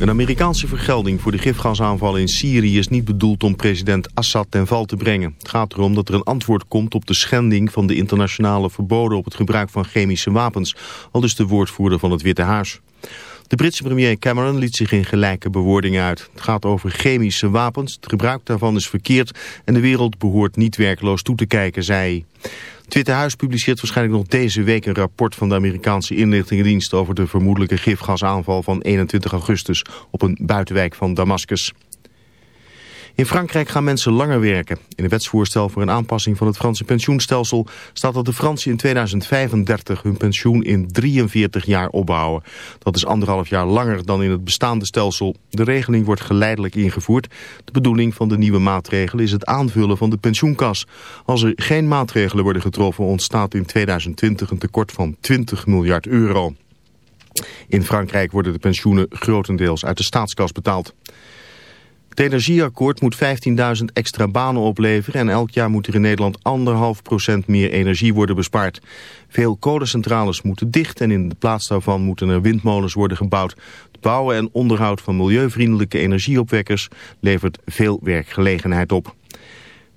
Een Amerikaanse vergelding voor de gifgasaanval in Syrië is niet bedoeld om president Assad ten val te brengen. Het gaat erom dat er een antwoord komt op de schending van de internationale verboden op het gebruik van chemische wapens, al dus de woordvoerder van het Witte Huis. De Britse premier Cameron liet zich in gelijke bewoordingen uit. Het gaat over chemische wapens, het gebruik daarvan is verkeerd en de wereld behoort niet werkloos toe te kijken, zei hij. Het Witte Huis publiceert waarschijnlijk nog deze week een rapport van de Amerikaanse inlichtingendienst over de vermoedelijke gifgasaanval van 21 augustus op een buitenwijk van Damascus. In Frankrijk gaan mensen langer werken. In het wetsvoorstel voor een aanpassing van het Franse pensioenstelsel staat dat de Fransen in 2035 hun pensioen in 43 jaar opbouwen. Dat is anderhalf jaar langer dan in het bestaande stelsel. De regeling wordt geleidelijk ingevoerd. De bedoeling van de nieuwe maatregelen is het aanvullen van de pensioenkas. Als er geen maatregelen worden getroffen ontstaat in 2020 een tekort van 20 miljard euro. In Frankrijk worden de pensioenen grotendeels uit de staatskas betaald. Het energieakkoord moet 15.000 extra banen opleveren en elk jaar moet er in Nederland anderhalf procent meer energie worden bespaard. Veel kolencentrales moeten dicht en in de plaats daarvan moeten er windmolens worden gebouwd. Het bouwen en onderhoud van milieuvriendelijke energieopwekkers levert veel werkgelegenheid op.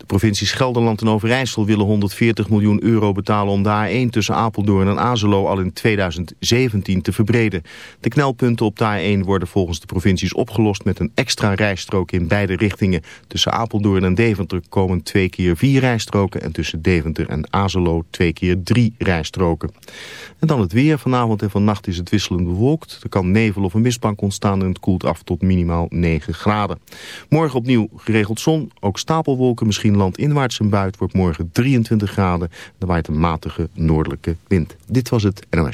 De provincies Gelderland en Overijssel willen 140 miljoen euro betalen om de A1 tussen Apeldoorn en Azelo al in 2017 te verbreden. De knelpunten op de A1 worden volgens de provincies opgelost met een extra rijstrook in beide richtingen. Tussen Apeldoorn en Deventer komen twee keer vier rijstroken en tussen Deventer en Azelo twee keer drie rijstroken. En dan het weer. Vanavond en vannacht is het wisselend bewolkt. Er kan nevel of een mistbank ontstaan en het koelt af tot minimaal 9 graden. Morgen opnieuw geregeld zon, ook stapelwolken misschien landinwaarts een buit wordt morgen 23 graden. Dan waait een matige noordelijke wind. Dit was het NOS.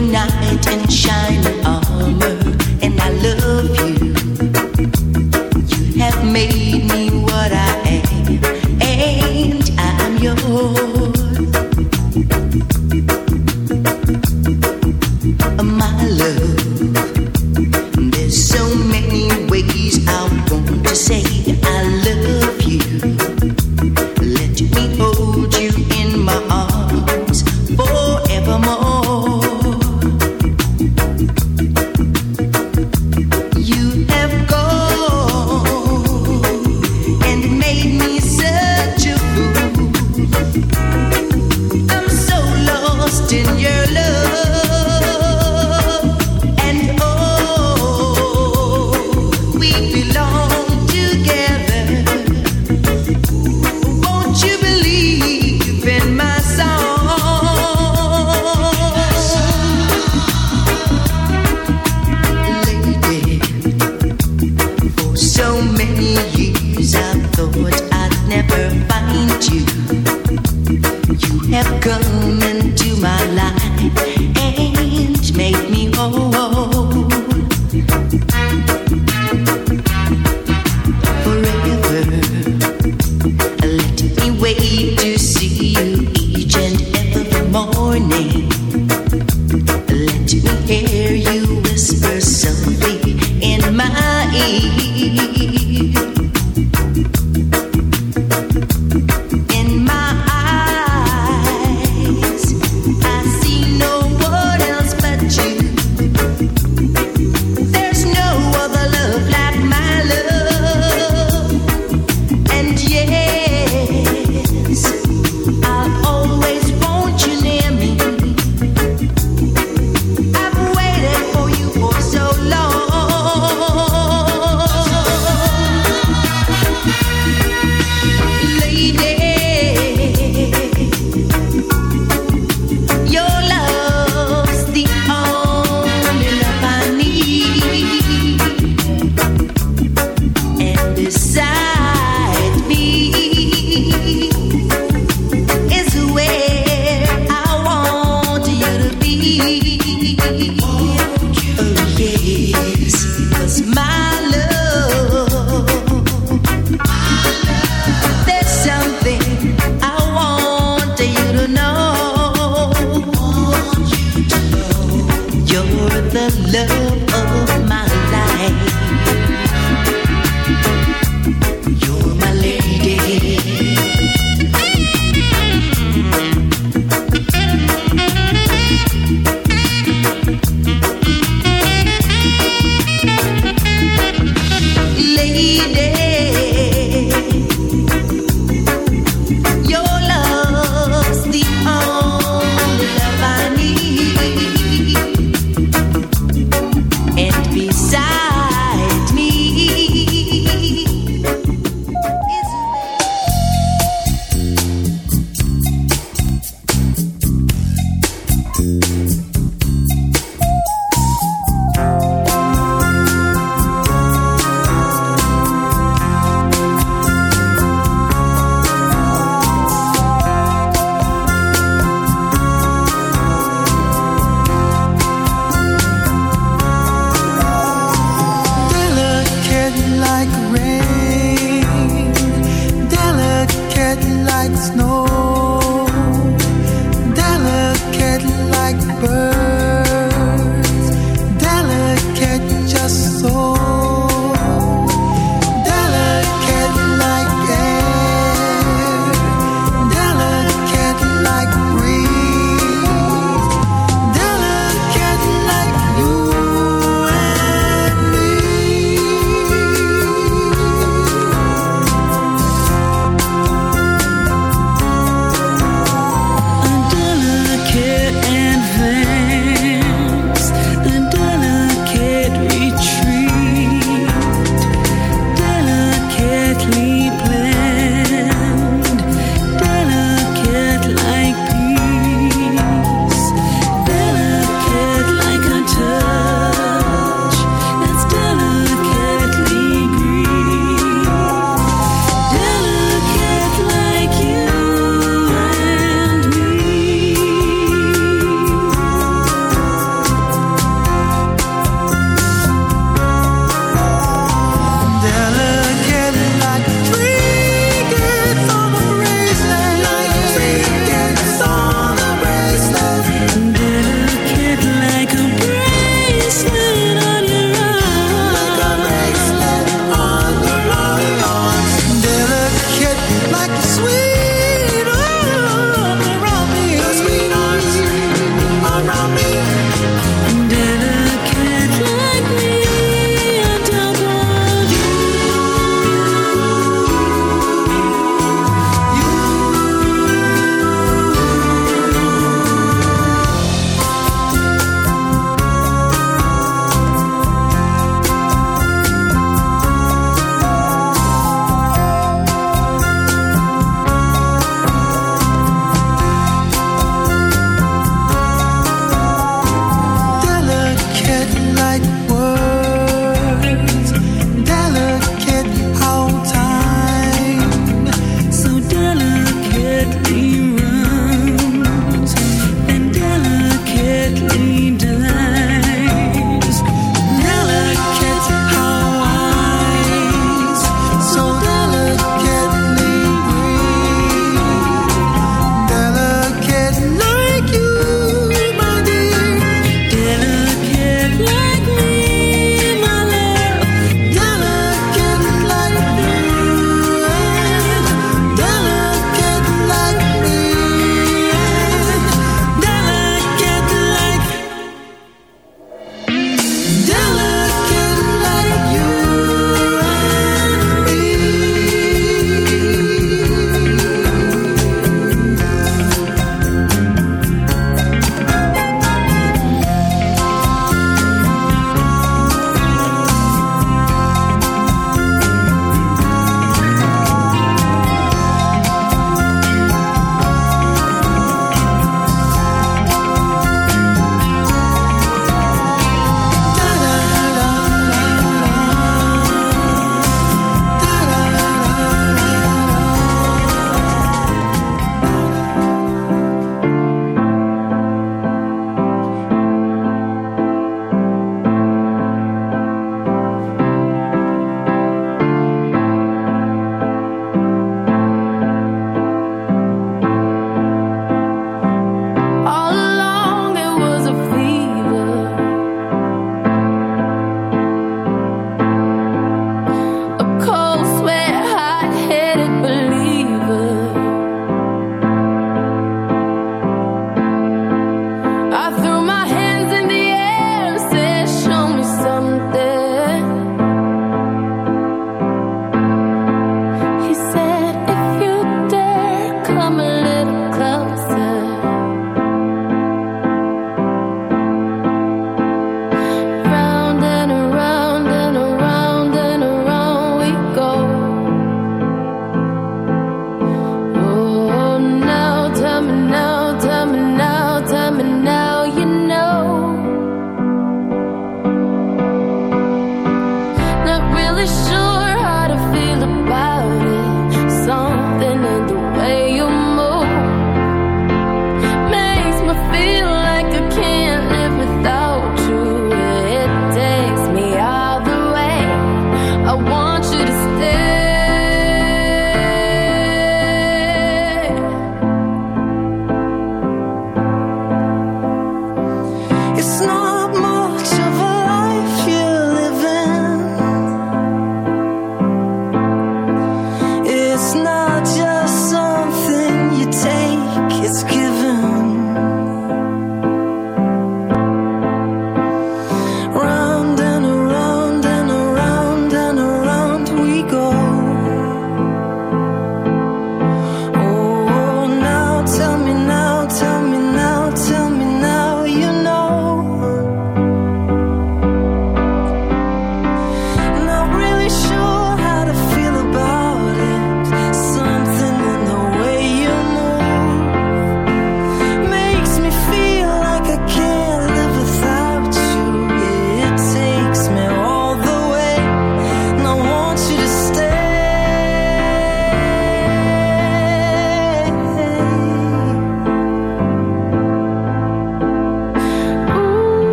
night not.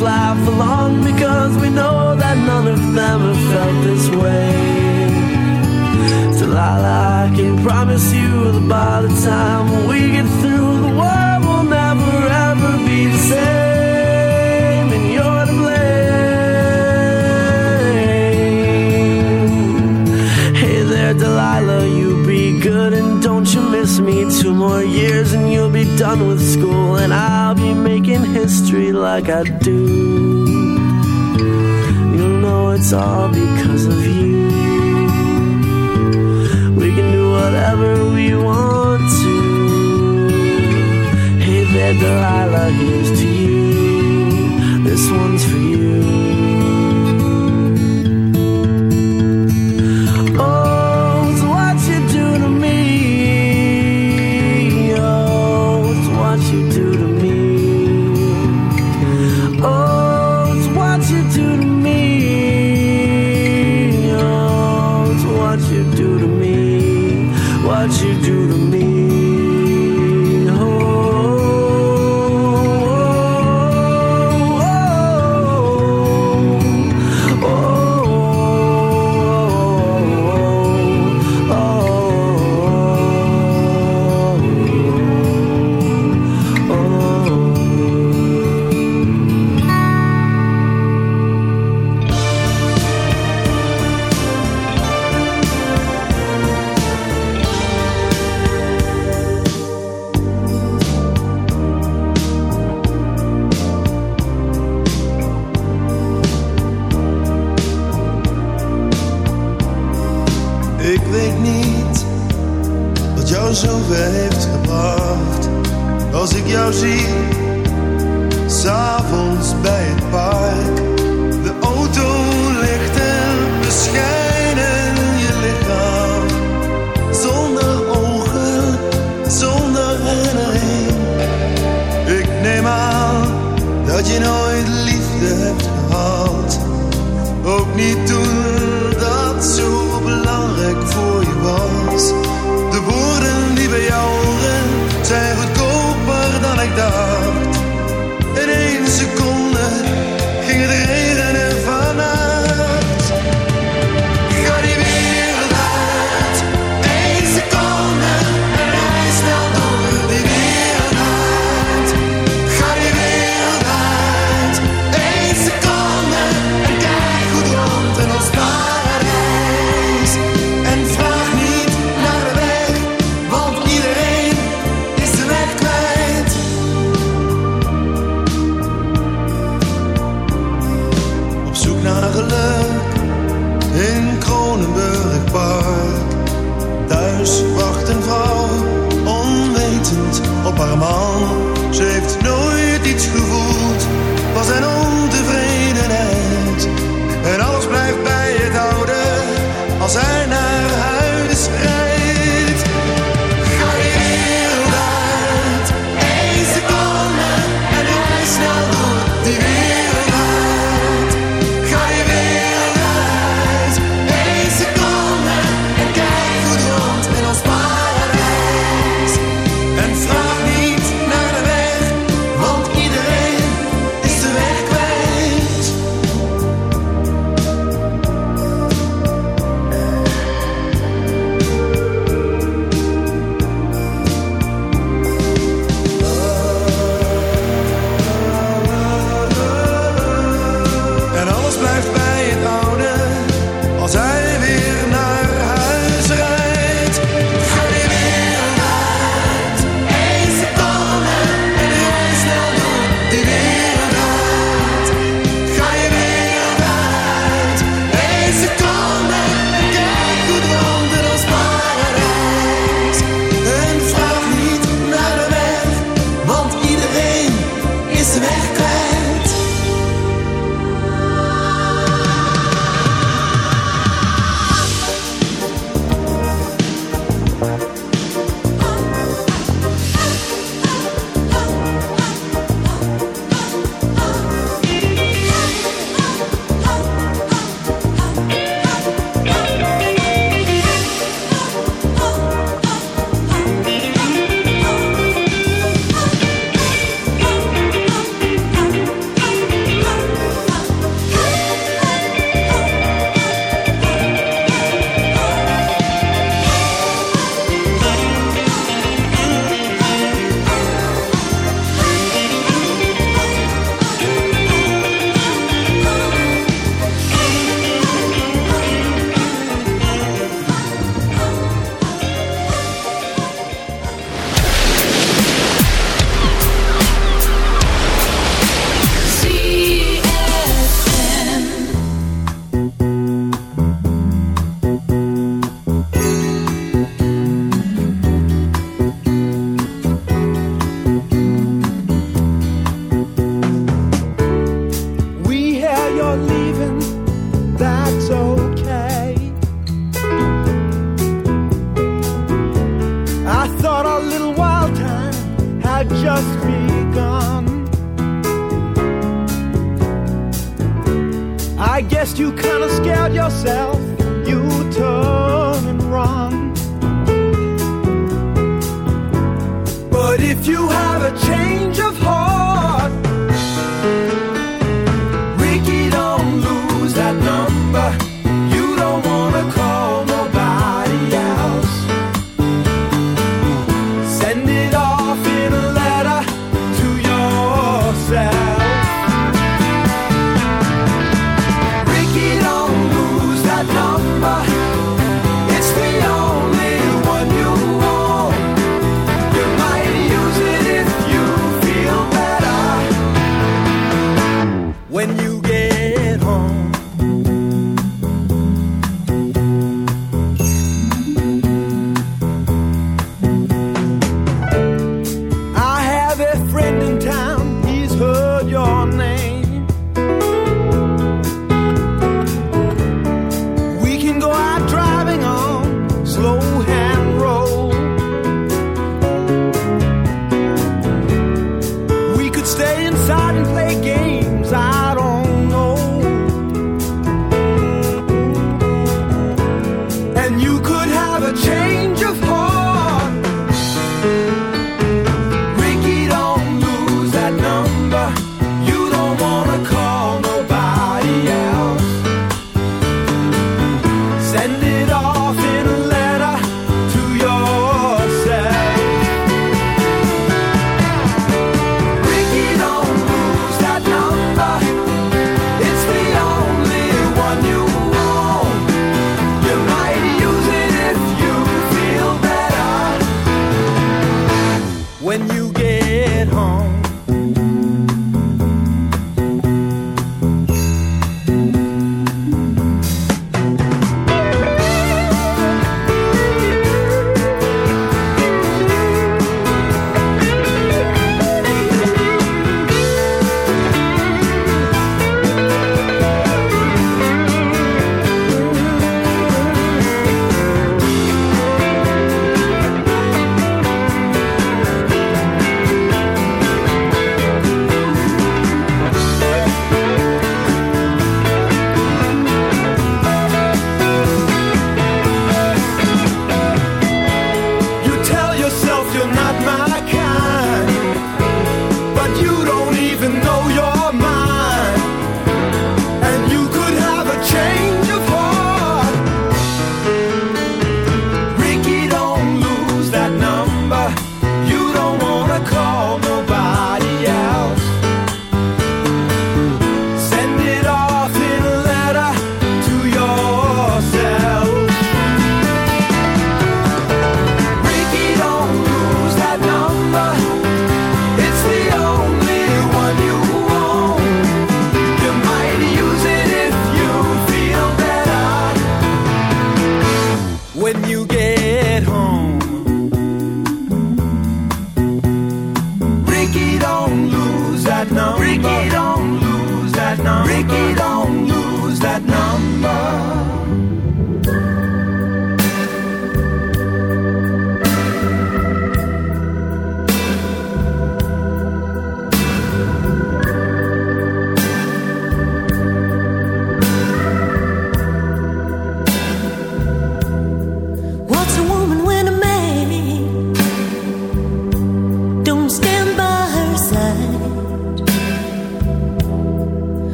And we'll like I do. You'll know it's all because of you. We can do whatever we want to. Hey there,